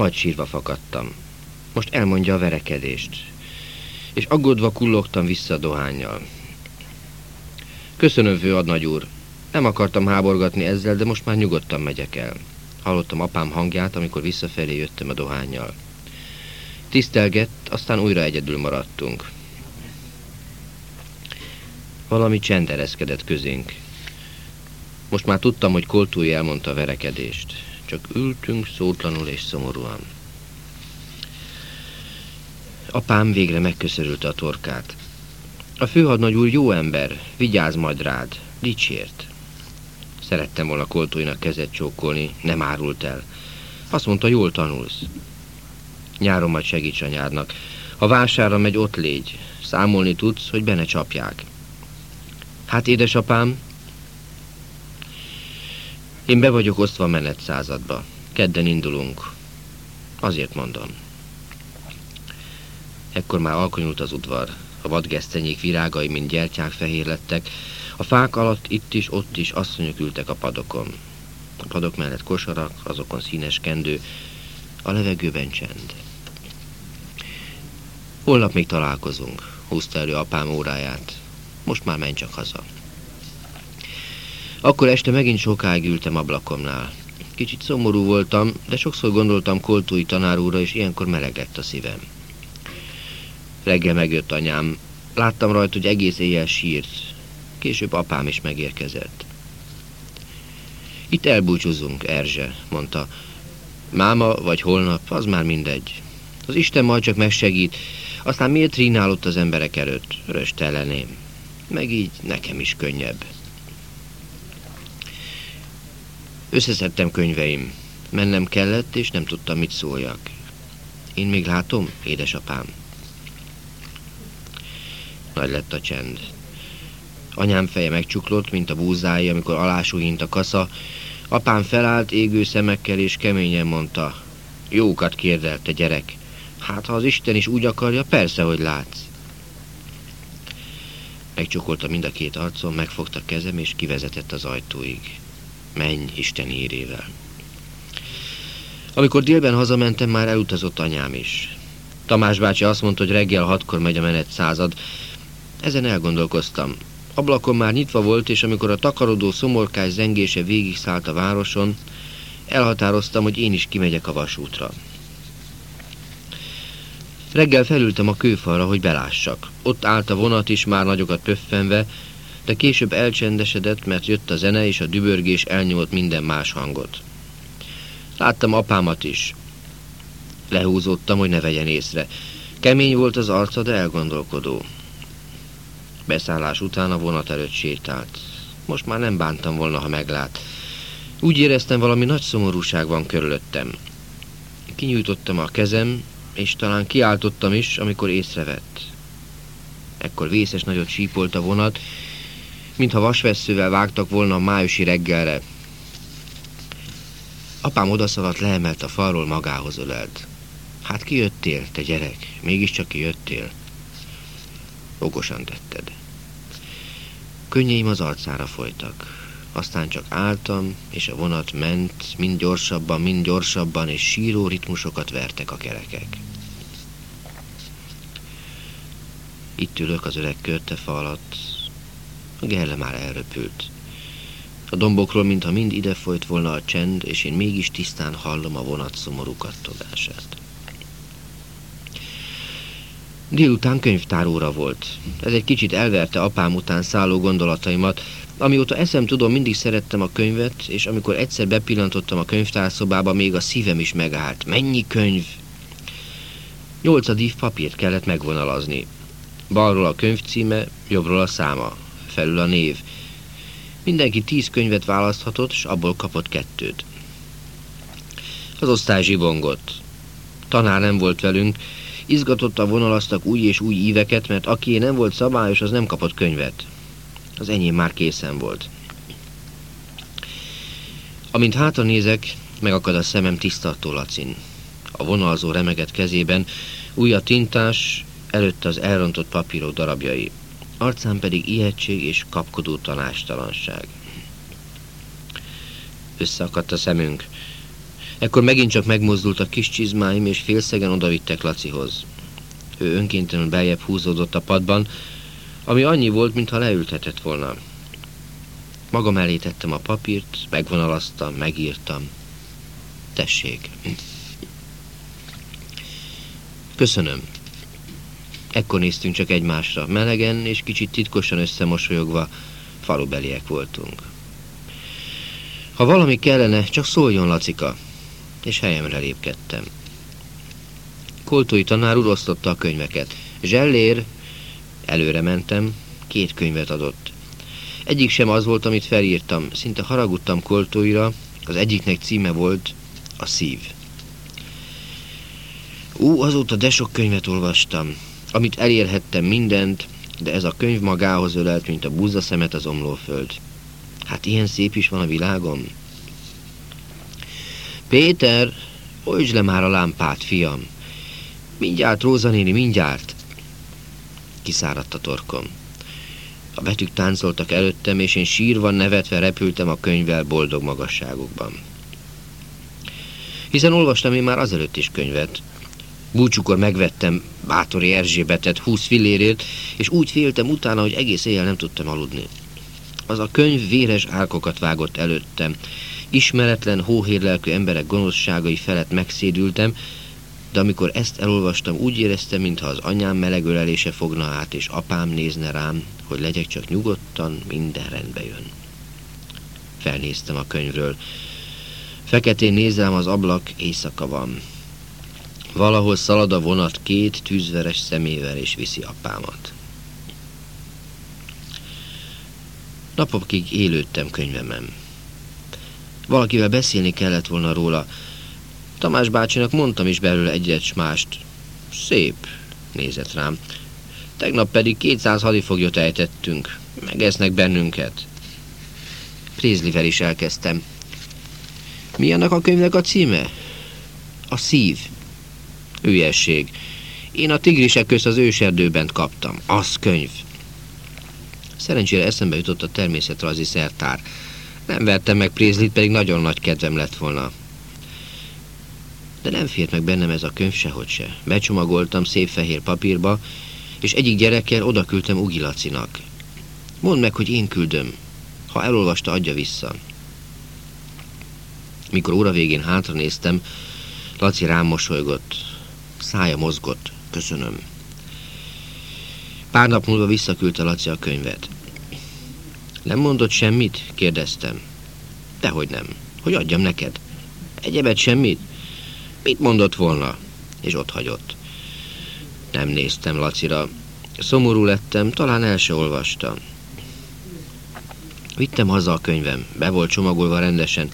Majd sírva fakadtam. Most elmondja a verekedést. És aggódva kullogtam vissza a dohányjal. Köszönöm, főadnagy úr. Nem akartam háborgatni ezzel, de most már nyugodtan megyek el. Hallottam apám hangját, amikor visszafelé jöttem a dohányjal. Tisztelgett, aztán újra egyedül maradtunk. Valami csend ereszkedett közénk. Most már tudtam, hogy Koltúj elmondta a verekedést. Csak ültünk szótlanul és szomorúan. Apám végre megköszörülte a torkát. A főhadnagy úr jó ember, vigyázz majd rád, dicsért. Szerettem volna Koltóinak kezet csókolni, nem árult el. Azt mondta, jól tanulsz. Nyáron majd segíts anyádnak. Ha vásárra megy, ott légy. Számolni tudsz, hogy benne csapják. Hát, édesapám, én be vagyok osztva menet századba. Kedden indulunk. Azért mondom. Ekkor már alkonyult az udvar. A vadgesztenyék virágai, mint gyertyák fehér lettek. A fák alatt itt is, ott is asszonyok ültek a padokon. A padok mellett kosarak, azokon színes kendő, a levegőben csend. Holnap még találkozunk, húzta elő apám óráját. Most már menj csak haza. Akkor este megint sokáig ültem ablakomnál. Kicsit szomorú voltam, de sokszor gondoltam Koltói tanár és ilyenkor meleg a szívem. Reggel megjött anyám. Láttam rajta, hogy egész éjjel sírt. Később apám is megérkezett. Itt elbúcsúzunk, Erzse, mondta. Máma vagy holnap, az már mindegy. Az Isten majd csak megsegít, aztán miért rínálott az emberek előtt, rösteleném. Meg így nekem is könnyebb. Összeszedtem könyveim. Mennem kellett, és nem tudtam, mit szóljak. Én még látom, édesapám. Nagy lett a csend. Anyám feje megcsuklott, mint a búzája, amikor alásúhint a kasza. Apám felállt égő szemekkel, és keményen mondta. Jókat kérdelte, gyerek. Hát, ha az Isten is úgy akarja, persze, hogy látsz. Megcsukolta mind a két arcom, megfogta kezem, és kivezetett az ajtóig. Menj Isten hírével. Amikor délben hazamentem, már elutazott anyám is. Tamás bácsi azt mondta, hogy reggel hatkor megy a menet század. Ezen elgondolkoztam. Ablakon már nyitva volt, és amikor a takarodó szomorkás zengése végig szállt a városon, elhatároztam, hogy én is kimegyek a vasútra. Reggel felültem a kőfalra, hogy belássak. Ott állt a vonat is, már nagyokat pöffenve, de később elcsendesedett, mert jött a zene, és a dübörgés elnyomott minden más hangot. Láttam apámat is. Lehúzódtam, hogy ne vegyen észre. Kemény volt az arca, de elgondolkodó. Beszállás után a vonat előtt sétált. Most már nem bántam volna, ha meglát. Úgy éreztem, valami nagy szomorúság van körülöttem. Kinyújtottam a kezem, és talán kiáltottam is, amikor észrevett. Ekkor vészes nagyot sípolt a vonat, mintha vasvesszővel vágtak volna a májusi reggelre. Apám odaszaladt, leemelt a falról, magához ölelt. Hát kijöttél, te gyerek, mégiscsak kijöttél. Okosan tetted. Könnyeim az arcára folytak. Aztán csak álltam, és a vonat ment, mind gyorsabban, mind gyorsabban, és síró ritmusokat vertek a kerekek. Itt ülök az öreg körtefa alatt, gerle már elröpült. A dombokról, mintha mind ide folyt volna a csend, és én mégis tisztán hallom a vonat szomorú kattogását. Délután könyvtáróra volt. Ez egy kicsit elverte apám után szálló gondolataimat. Amióta eszem tudom, mindig szerettem a könyvet, és amikor egyszer bepillantottam a könyvtárszobába, még a szívem is megállt. Mennyi könyv! Nyolcadív papírt kellett megvonalazni. Balról a könyv címe, jobbról a száma felül a név. Mindenki tíz könyvet választhatott, és abból kapott kettőt. Az osztály zsibongott. Tanár nem volt velünk, izgatottan vonalaztak új és új íveket, mert aki nem volt szabályos, az nem kapott könyvet. Az enyém már készen volt. Amint hátra nézek, megakad a szemem tisztartó lacin. A vonalzó remeget kezében, új a tintás, előtte az elrontott papírok darabjai arcán pedig ijegység és kapkodó tanástalanság. Összeakadt a szemünk. Ekkor megint csak megmozdult a kis csizmáim, és félszegen odavittek Lacihoz. Ő önkéntelenül beljebb húzódott a padban, ami annyi volt, mintha leültetett volna. Magam elé tettem a papírt, megvonalaztam, megírtam. Tessék. Köszönöm. Ekkor néztünk csak egymásra, melegen és kicsit titkosan összemosolyogva, falubeliek voltunk. Ha valami kellene, csak szóljon Lacika, és helyemre lépkedtem. Koltói tanár úr osztotta a könyveket. Zsellér, előre mentem, két könyvet adott. Egyik sem az volt, amit felírtam, szinte haragudtam Koltóira, az egyiknek címe volt A szív. Ú, azóta de sok könyvet olvastam, amit elérhettem mindent, de ez a könyv magához ölelt, mint a búza szemet az omlóföld. Hát ilyen szép is van a világon. Péter, oltsd le már a lámpát, fiam. Mindjárt, Róza néni, mindjárt. Kiszáradt a torkom. A betűk táncoltak előttem, és én sírva, nevetve repültem a könyvvel boldog magasságokban. Hiszen olvastam én már azelőtt is könyvet, Búcsukor megvettem Bátori Erzsébetet 20 fillérért, és úgy féltem utána, hogy egész éjjel nem tudtam aludni. Az a könyv véres árkokat vágott előttem. Ismeretlen, hóhérlelkű emberek gonoszságai felett megszédültem, de amikor ezt elolvastam, úgy éreztem, mintha az anyám meleg ölelése fogna át, és apám nézne rám, hogy legyek csak nyugodtan, minden rendbe jön. Felnéztem a könyvről. Feketén nézem az ablak, éjszaka van. Valahol szalad a vonat két tűzveres szemével és viszi apámat. Napokig élődtem könyvemem. Valakivel beszélni kellett volna róla. Tamás bácsinak mondtam is belőle egyet mást. Szép, nézett rám. Tegnap pedig 200 hadifoglyot ejtettünk. Megesznek bennünket. Prézlivel is elkezdtem. Mi annak a könyvnek a címe? A szív. Ügyesség. Én a tigrisek közt az őserdőben kaptam. Az könyv. Szerencsére eszembe jutott a természetrajzi szertár. Nem vertem meg Prézlit, pedig nagyon nagy kedvem lett volna. De nem fért meg bennem ez a könyv sehogy se. Becsomagoltam szép fehér papírba, és egyik gyerekkel oda küldtem Ugi Lacinak. Mondd meg, hogy én küldöm. Ha elolvasta, adja vissza. Mikor óra végén hátra néztem, Laci rám mosolygott. Szája mozgott. Köszönöm. Pár nap múlva visszaküldte Laci a könyvet. Nem mondott semmit? kérdeztem. Dehogy nem. Hogy adjam neked? Egyebet semmit? Mit mondott volna? És ott hagyott. Nem néztem Lacira. Szomorú lettem, talán el se olvastam. Vittem haza a könyvem, be volt csomagolva rendesen.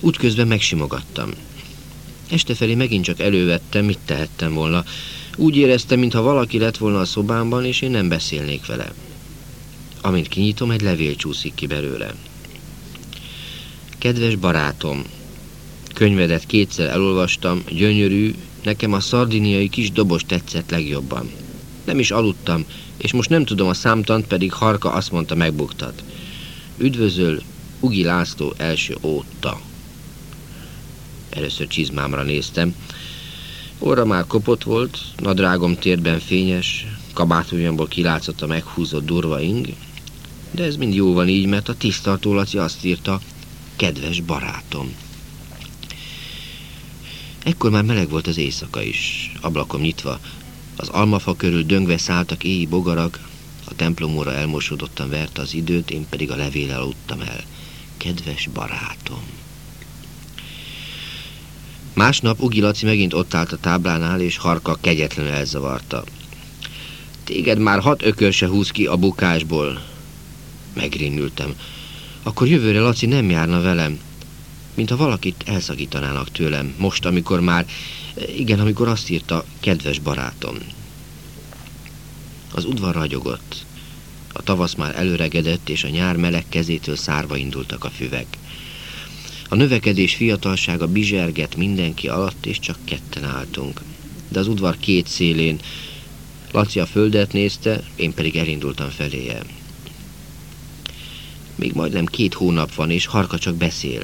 Útközben megsimogattam. Este felé megint csak elővettem, mit tehettem volna. Úgy éreztem, mintha valaki lett volna a szobámban, és én nem beszélnék vele. Amint kinyitom, egy levél csúszik ki belőle. Kedves barátom, könyvedet kétszer elolvastam, gyönyörű, nekem a szardiniai kis dobos tetszett legjobban. Nem is aludtam, és most nem tudom a számtant, pedig Harka azt mondta megbuktat. Üdvözöl, Ugi László első óta. Először csizmámra néztem. Óra már kopott volt, nadrágom térben fényes, kabátujjamból kilátszott a meghúzott durva ing, de ez mind jó van így, mert a tisztartó Laci azt írta, kedves barátom. Ekkor már meleg volt az éjszaka is, ablakom nyitva, az almafa körül döngve szálltak éji bogarak, a templomóra elmosódottan verte az időt, én pedig a levéllel aludtam el. Kedves barátom! Másnap Ugi Laci megint ott állt a táblánál, és Harka kegyetlenül elzavarta. Téged már hat ökör se húz ki a bukásból. Megrémültem. Akkor jövőre Laci nem járna velem, mintha valakit elszakítanának tőlem, most, amikor már, igen, amikor azt írta, kedves barátom. Az udvar ragyogott. A tavasz már előregedett, és a nyár meleg kezétől szárva indultak a füvek. A növekedés fiatalsága bizserget mindenki alatt, és csak ketten álltunk. De az udvar két szélén Laci a földet nézte, én pedig elindultam feléje. Még majdnem két hónap van, és Harka csak beszél.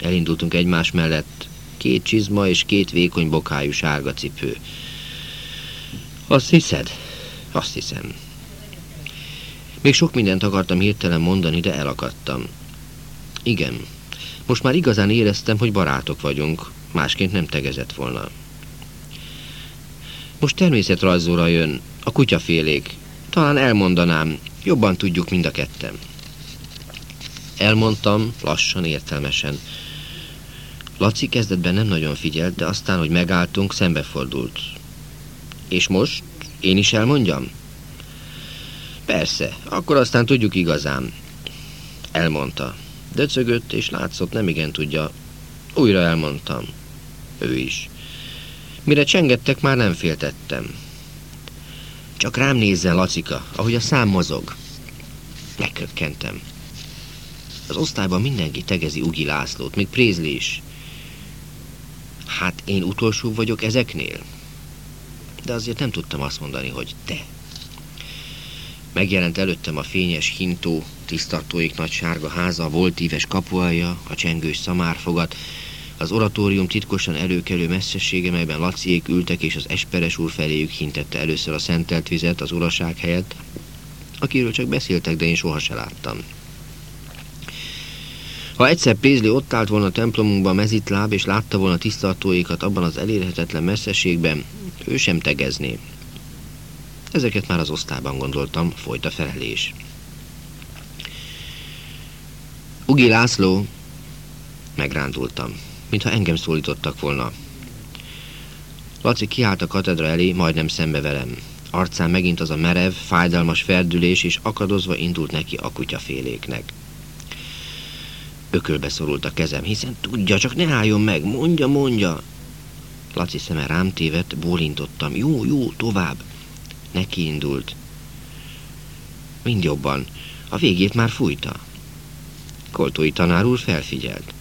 Elindultunk egymás mellett, két csizma és két vékony bokájú sárga cipő. Azt hiszed? Azt hiszem. Még sok mindent akartam hirtelen mondani, de elakadtam. Igen, most már igazán éreztem, hogy barátok vagyunk, másként nem tegezett volna. Most természetrajzóra jön, a kutyafélék. Talán elmondanám, jobban tudjuk mind a ketten. Elmondtam, lassan, értelmesen. Laci kezdetben nem nagyon figyelt, de aztán, hogy megálltunk, szembefordult. És most? Én is elmondjam? Persze, akkor aztán tudjuk igazán. Elmondta. Döcögött, és látszott, nem igen tudja. Újra elmondtam. Ő is. Mire csengettek, már nem féltettem. Csak rám nézzen, Lacika, ahogy a szám mozog. Megkökkentem. Az osztályban mindenki tegezi Ugi Lászlót, még Prézli is. Hát én utolsó vagyok ezeknél? De azért nem tudtam azt mondani, hogy te. Megjelent előttem a fényes hintó, tisztartóik nagy sárga háza, a volt íves kapuaja, a csengős szamárfogat, az oratórium titkosan előkelő messzessége, melyben Laciék ültek, és az esperes úr feléjük hintette először a szentelt vizet az uraság helyett, akiről csak beszéltek, de én soha se láttam. Ha egyszer Pézli ott állt volna a templomunkban mezitláb, és látta volna tisztartóikat abban az elérhetetlen messzességben, ő sem tegezné. Ezeket már az osztályban gondoltam, folyt a felelés. Ugi László, megrándultam, mintha engem szólítottak volna. Laci kiállt a katedra elé, majdnem szembe velem. Arcán megint az a merev, fájdalmas ferdülés, és akadozva indult neki a kutyaféléknek. Ökölbe szorult a kezem, hiszen tudja, csak ne álljon meg, mondja, mondja. Laci szeme rám tévedt, bólintottam. Jó, jó, tovább. Neki indult. Mind jobban. A végét már fújta. Koltói tanár úr felfigyelt.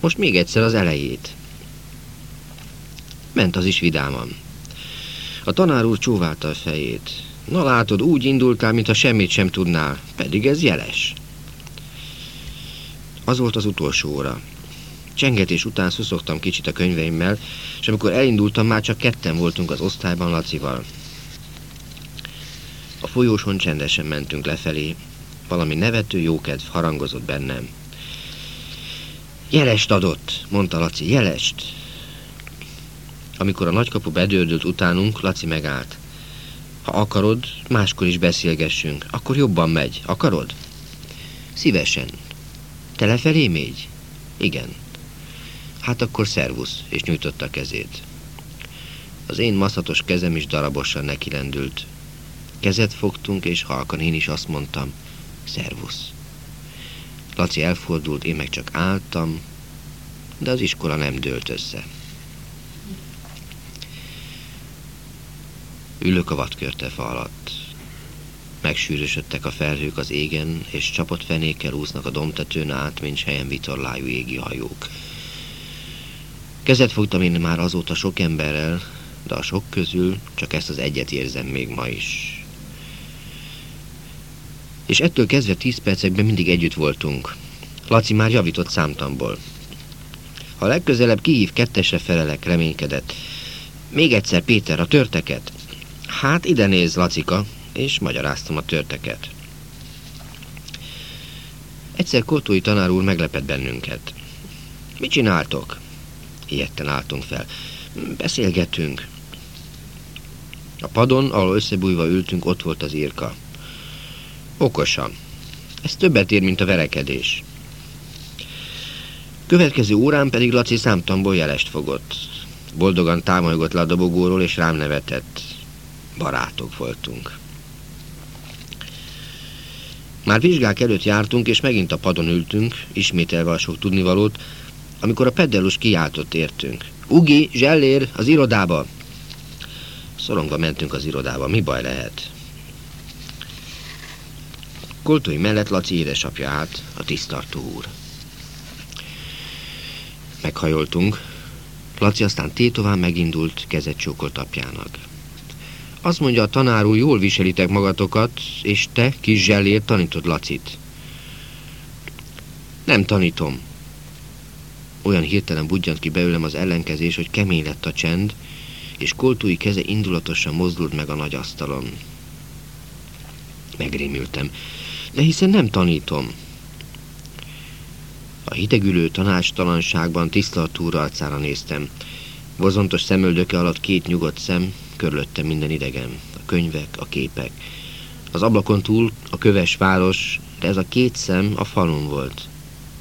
Most még egyszer az elejét. Ment az is vidáman. A tanár úr csóválta a fejét. Na látod, úgy indultál, mintha semmit sem tudnál, pedig ez jeles. Az volt az utolsó óra. Csengetés után szuszogtam kicsit a könyveimmel, és amikor elindultam, már csak ketten voltunk az osztályban Lacival. A folyóson csendesen mentünk lefelé, valami nevető jókedv harangozott bennem. Jelest adott, mondta Laci, jelest. Amikor a nagykapu bedördült utánunk, Laci megállt. Ha akarod, máskor is beszélgessünk, akkor jobban megy. Akarod? Szívesen. Te lefelé mégy? Igen. Hát akkor szervusz, és nyújtotta a kezét. Az én maszatos kezem is darabosan nekilendült. Kezet fogtunk, és halkan én is azt mondtam, szervusz. Laci elfordult, én meg csak álltam, de az iskola nem dőlt össze. Ülök a vadkörtefa alatt. Megsűrösödtek a felhők az égen, és csapott fenékkel úsznak a domtetőn át, mint helyen vitorlájú égi hajók. Kezet fogtam én már azóta sok emberrel, de a sok közül csak ezt az egyet érzem még ma is és ettől kezdve tíz percekben mindig együtt voltunk. Laci már javított számtamból. Ha legközelebb kihív, kettesre felelek, reménykedett. Még egyszer, Péter, a törteket. Hát ide néz, Lacika, és magyaráztam a törteket. Egyszer Kotói tanár úr meglepett bennünket. Mit csináltok? Ilyetten álltunk fel. Beszélgetünk. A padon, ahol összebújva ültünk, ott volt az írka. Okosan. Ez többet ér, mint a verekedés. Következő órán pedig Laci számtamból jelest fogott. Boldogan támolygott le a dobogóról, és rám nevetett. Barátok voltunk. Már vizsgák előtt jártunk, és megint a padon ültünk, ismételve a sok tudnivalót, amikor a peddelus kiáltott értünk. Ugi, zsellér, az irodába! Szorongva mentünk az irodába, mi baj lehet? Koltói mellett Laci édesapja állt, a tisztartó úr. Meghajoltunk. Laci aztán tétován megindult, kezet csókolt apjának. Azt mondja, a tanár úr, jól viselitek magatokat, és te, kis zsellér, tanítod Lacit. Nem tanítom. olyan hirtelen budjant ki belőlem az ellenkezés, hogy kemény lett a csend, és koltói keze indulatosan mozdult meg a nagy asztalon. Megrémültem, de hiszen nem tanítom. A hidegülő tanácstalanságban tisztalatú arcára néztem. Bozontos szemöldöke alatt két nyugodt szem, körülöttem minden idegen. A könyvek, a képek. Az ablakon túl a köves város, de ez a két szem a falun volt.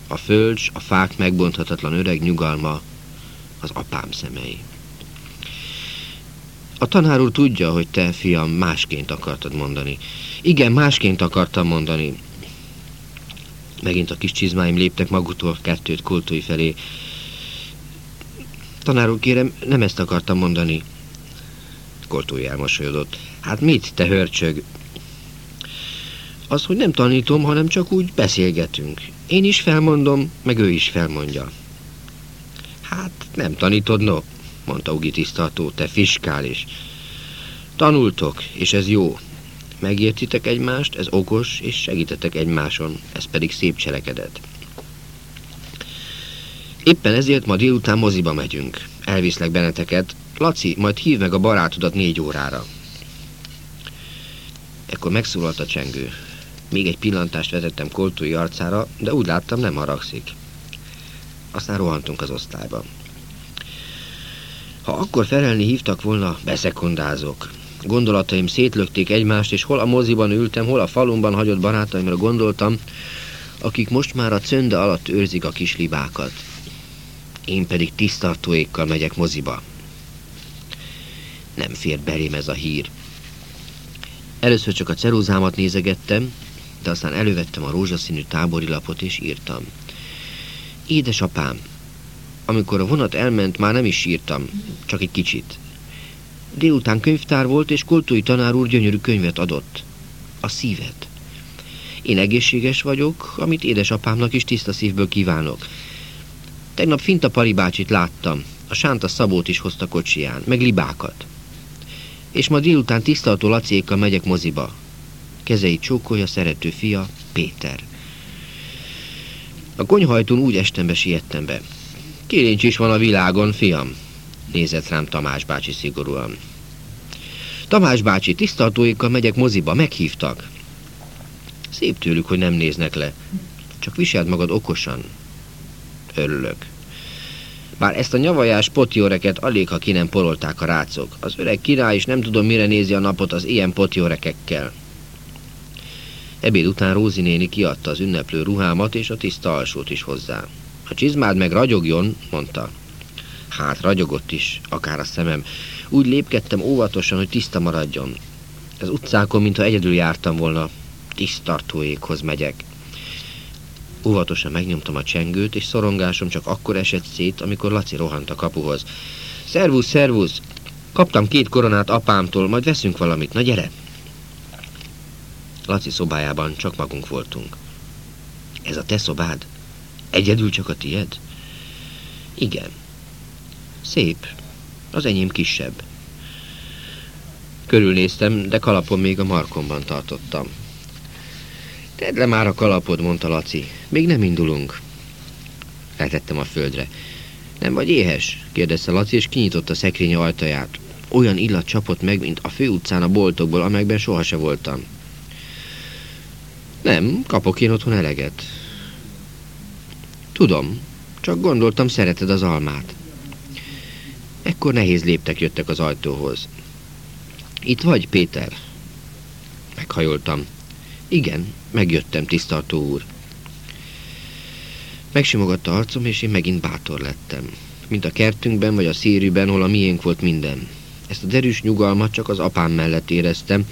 A földs, a fák megbonthatatlan öreg nyugalma, az apám szemei. A tanár úr tudja, hogy te, fiam, másként akartad mondani. Igen, másként akartam mondani. Megint a kis csizmáim léptek maguktól kettőt kultói felé. Tanár úr, kérem, nem ezt akartam mondani. Koltói elmosolyodott. Hát mit, te hörcsög? Az, hogy nem tanítom, hanem csak úgy beszélgetünk. Én is felmondom, meg ő is felmondja. Hát nem tanítod, no, mondta Ugi tisztató, te fiskális. Tanultok, és ez jó. Megértitek egymást, ez okos, és segítetek egymáson, ez pedig szép cselekedet. Éppen ezért ma délután moziba megyünk. Elviszlek benneteket. Laci, majd hív meg a barátodat négy órára. Ekkor megszólalt a csengő. Még egy pillantást vetettem Koltói arcára, de úgy láttam, nem haragszik. Aztán rohantunk az osztályba. Ha akkor felelni hívtak volna, beszekondázok. Gondolataim szétlökték egymást, és hol a moziban ültem, hol a falumban hagyott barátaimra gondoltam, akik most már a cönde alatt őrzik a kis libákat. Én pedig tisztartóékkal megyek moziba. Nem fér belém ez a hír. Először csak a ceruzámat nézegettem, de aztán elővettem a rózsaszínű tábori lapot és írtam. Édesapám, amikor a vonat elment, már nem is sírtam, csak egy kicsit. Délután könyvtár volt, és Koltói tanár úr gyönyörű könyvet adott. A szívet. Én egészséges vagyok, amit édesapámnak is tiszta szívből kívánok. Tegnap Finta Pali bácsit láttam. A Sánta Szabót is hozta kocsiján, meg libákat. És ma délután tisztaltó Laciékkal megyek moziba. Kezeit csókolja szerető fia, Péter. A konyhajtón úgy estembe siettem be. Kirincs is van a világon, fiam, nézett rám Tamás bácsi szigorúan. Tamás bácsi, tisztaltóikkal megyek moziba, meghívtak. Szép tőlük, hogy nem néznek le. Csak viseld magad okosan. Örülök. Bár ezt a nyavajás potióreket alig, ha ki nem porolták a rácok. Az öreg király is nem tudom, mire nézi a napot az ilyen potiórekekkel. Ebéd után Rózi néni kiadta az ünneplő ruhámat és a tiszta alsót is hozzá. A csizmád meg ragyogjon, mondta. Hát, ragyogott is, akár a szemem. Úgy lépkedtem óvatosan, hogy tiszta maradjon. Az utcákon, mintha egyedül jártam volna, tisztartóékhoz megyek. Óvatosan megnyomtam a csengőt, és szorongásom csak akkor esett szét, amikor Laci rohant a kapuhoz. Szervusz, szervusz! Kaptam két koronát apámtól, majd veszünk valamit. Na gyere! Laci szobájában csak magunk voltunk. Ez a te szobád? Egyedül csak a tied? Igen. Szép. Az enyém kisebb. Körülnéztem, de kalapom még a markomban tartottam. Tedd le már a kalapod, mondta Laci. Még nem indulunk. Letettem a földre. Nem vagy éhes? kérdezte Laci, és kinyitotta a szekrény ajtaját. Olyan illat csapott meg, mint a főutcán a boltokból, amelyekben sohase voltam. Nem, kapok én otthon eleget. Tudom, csak gondoltam, szereted az almát. Ekkor nehéz léptek jöttek az ajtóhoz. Itt vagy, Péter? Meghajoltam. Igen, megjöttem, tisztartó úr. Megsimogatta arcom, és én megint bátor lettem. Mint a kertünkben, vagy a szérűben, hol a miénk volt minden. Ezt a derűs nyugalmat csak az apám mellett éreztem.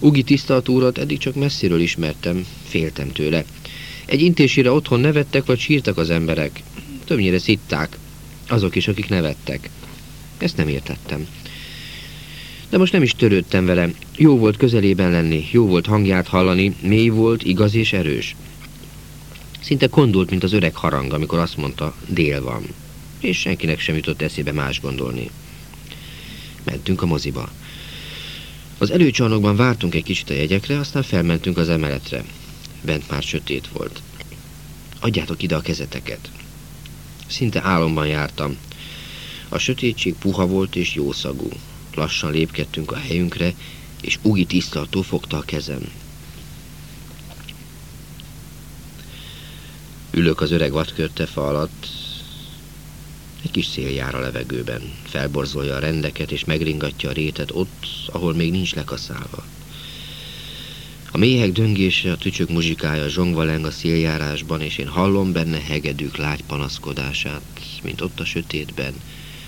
Ugi tisztartórat eddig csak messziről ismertem, féltem tőle. Egy intésére otthon nevettek, vagy sírtak az emberek. Többnyire szitták. Azok is, akik nevettek. Ezt nem értettem. De most nem is törődtem vele. Jó volt közelében lenni, jó volt hangját hallani, mély volt, igaz és erős. Szinte kondult, mint az öreg harang, amikor azt mondta, dél van. És senkinek sem jutott eszébe más gondolni. Mentünk a moziba. Az előcsarnokban vártunk egy kicsit a jegyekre, aztán felmentünk az emeletre. Bent már sötét volt. Adjátok ide a kezeteket. Szinte álomban jártam. A sötétség puha volt és jószagú. Lassan lépkedtünk a helyünkre, és Ugi tisztaltó fogta a kezem. Ülök az öreg fa alatt, egy kis szél jár a levegőben, felborzolja a rendeket és megringatja a rétet ott, ahol még nincs lekaszálva. A méhek döngése, a tücsök muzsikája zsongva leng a széljárásban, és én hallom benne hegedűk lágy panaszkodását, mint ott a sötétben,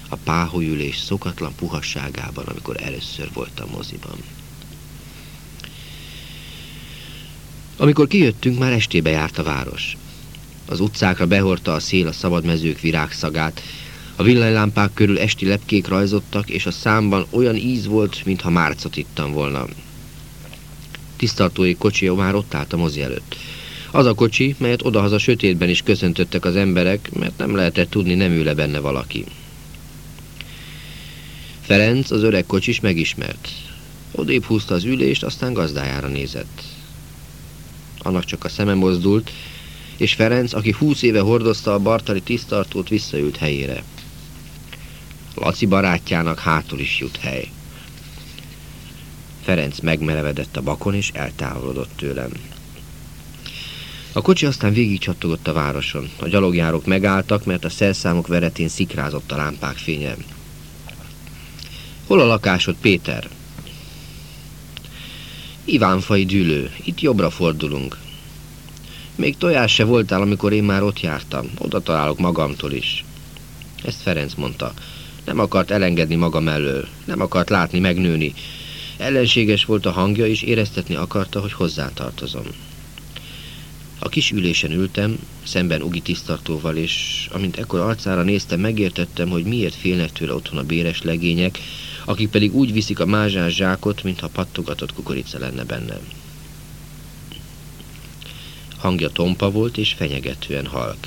a páholyülés szokatlan puhasságában, amikor először voltam moziban. Amikor kijöttünk, már estébe járt a város. Az utcákra behordta a szél a szabad mezők virágszagát, a villanylámpák körül esti lepkék rajzottak, és a számban olyan íz volt, mintha márcot ittam volna. Tisztartói kocsi már ott állt a mozi előtt. Az a kocsi, melyet odahaza sötétben is köszöntöttek az emberek, mert nem lehetett tudni, nem ül benne valaki. Ferenc, az öreg kocsis megismert. Odébb húzta az ülést, aztán gazdájára nézett. Annak csak a szeme mozdult, és Ferenc, aki húsz éve hordozta a bartali tisztartót, visszaült helyére. Laci barátjának hátul is jut hely. Ferenc megmerevedett a bakon, és eltávolodott tőlem. A kocsi aztán végigcsattogott a városon. A gyalogjárók megálltak, mert a szerszámok veretén szikrázott a lámpák fénye. Hol a lakásod, Péter? Ivánfai dűlő. Itt jobbra fordulunk. Még tojás se voltál, amikor én már ott jártam. Oda találok magamtól is. Ezt Ferenc mondta. Nem akart elengedni magam elől. Nem akart látni, megnőni. Ellenséges volt a hangja, és éreztetni akarta, hogy hozzátartozom. A kis ülésen ültem, szemben Ugi tisztartóval, és amint ekkor arcára néztem, megértettem, hogy miért félnek tőle otthon a béres legények, akik pedig úgy viszik a mázsás zsákot, mintha pattogatott kukorica lenne bennem. Hangja tompa volt és fenyegetően halk.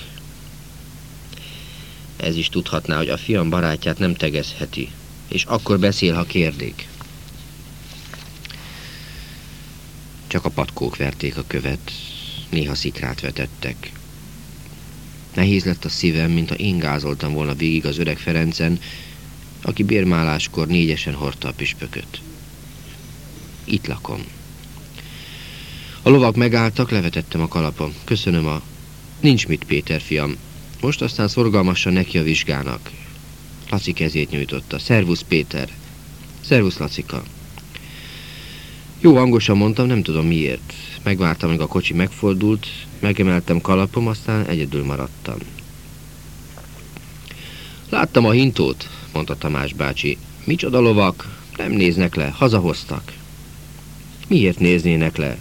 Ez is tudhatná, hogy a fiam barátját nem tegezheti, és akkor beszél, ha kérdék. Csak a patkók verték a követ, néha szikrát vetettek. Nehéz lett a szívem, mintha én gázoltam volna végig az öreg Ferencen, aki bérmáláskor négyesen hordta a püspököt. Itt lakom. A lovak megálltak, levetettem a kalapom. Köszönöm a... Nincs mit, Péter fiam. Most aztán szorgalmasan neki a vizsgának. Laci kezét nyújtotta. Szervusz, Péter. Szervusz, Lacika. Jó hangosan mondtam, nem tudom miért. Megvártam, amíg a kocsi megfordult, megemeltem kalapom, aztán egyedül maradtam. Láttam a hintót, mondta Tamás bácsi. Micsoda lovak, nem néznek le, hazahoztak. Miért néznének le?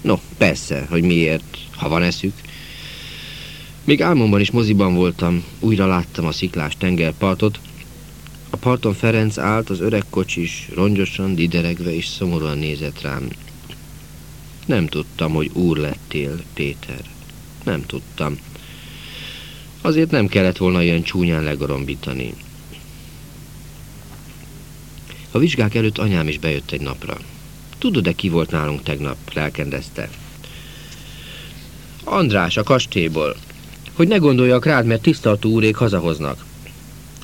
No, persze, hogy miért, ha van eszük. Még álmomban is moziban voltam, újra láttam a sziklás tengerpartot. A parton Ferenc állt, az öreg kocsis, rongyosan, dideregve és szomorúan nézett rám. Nem tudtam, hogy úr lettél, Péter. Nem tudtam. Azért nem kellett volna ilyen csúnyán legorombítani. A vizsgák előtt anyám is bejött egy napra. Tudod-e, ki volt nálunk tegnap? Lelkendezte. András a kastélyból. Hogy ne gondoljak rád, mert tisztaltó úrék hazahoznak.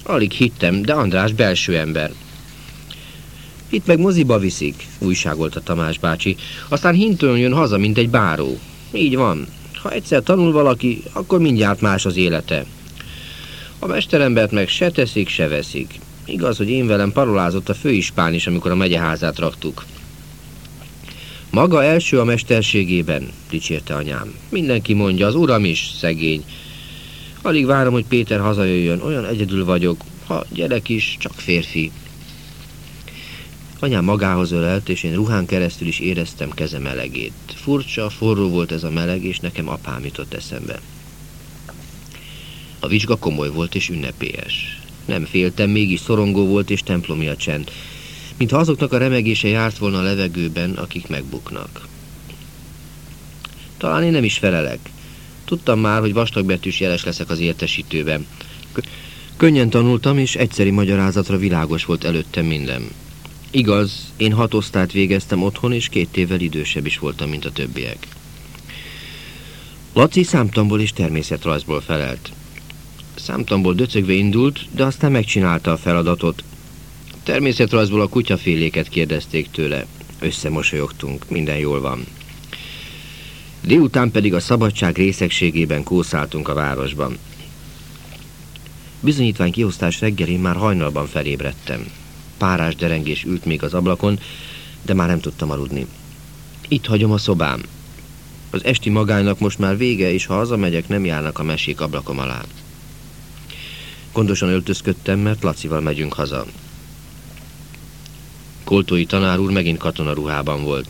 Alig hittem, de András belső ember. Itt meg moziba viszik, újságolta Tamás bácsi. Aztán hintőn jön haza, mint egy báró. Így van. Ha egyszer tanul valaki, akkor mindjárt más az élete. A mesterembert meg se teszik, se veszik. Igaz, hogy én velem parolázott a főispán is, amikor a megyeházát raktuk. Maga első a mesterségében, dicsérte anyám. Mindenki mondja, az uram is szegény. Alig várom, hogy Péter hazajöjjön, olyan egyedül vagyok. Ha gyerek is, csak férfi. Anyám magához ölelt, és én ruhán keresztül is éreztem keze melegét. Furcsa, forró volt ez a meleg, és nekem apám jutott eszembe. A vizsga komoly volt és ünnepélyes. Nem féltem, mégis szorongó volt és templomi a csend mintha azoknak a remegése járt volna a levegőben, akik megbuknak. Talán én nem is felelek. Tudtam már, hogy vastagbetűs jeles leszek az értesítőben. Könnyen tanultam, és egyszeri magyarázatra világos volt előttem minden. Igaz, én hat osztályt végeztem otthon, és két évvel idősebb is voltam, mint a többiek. Laci számtamból és természetrajzból felelt. Számtamból döcögve indult, de aztán megcsinálta a feladatot. Természetrajzból a kutyaféléket kérdezték tőle. Összemosolyogtunk, minden jól van. Délután pedig a szabadság részegségében kószáltunk a városban. Bizonyítvány kiosztás reggelén már hajnalban felébredtem. Párás derengés ült még az ablakon, de már nem tudtam aludni. Itt hagyom a szobám. Az esti magánynak most már vége, és ha hazamegyek, nem járnak a mesék ablakom alá. Gondosan öltözködtem, mert Lacival megyünk haza. Koltói tanár úr megint katonaruhában volt.